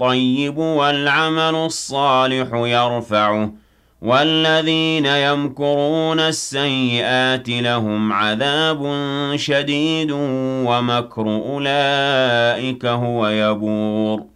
الطيب والعمل الصالح يرفعه والذين يمكرون السيئات لهم عذاب شديد ومكر أولئك هو يبور.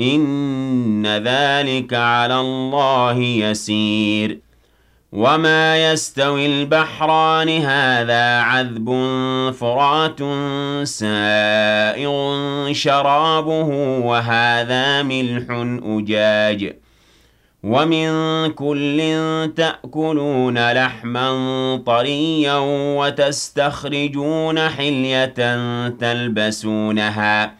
إن ذلك على الله يسير. وما يستوي البحران هذا عذب فرات سائغ شرابه وهذا ملح أجاج. ومن كل تأكلون لحما طريا وتستخرجون حلية تلبسونها.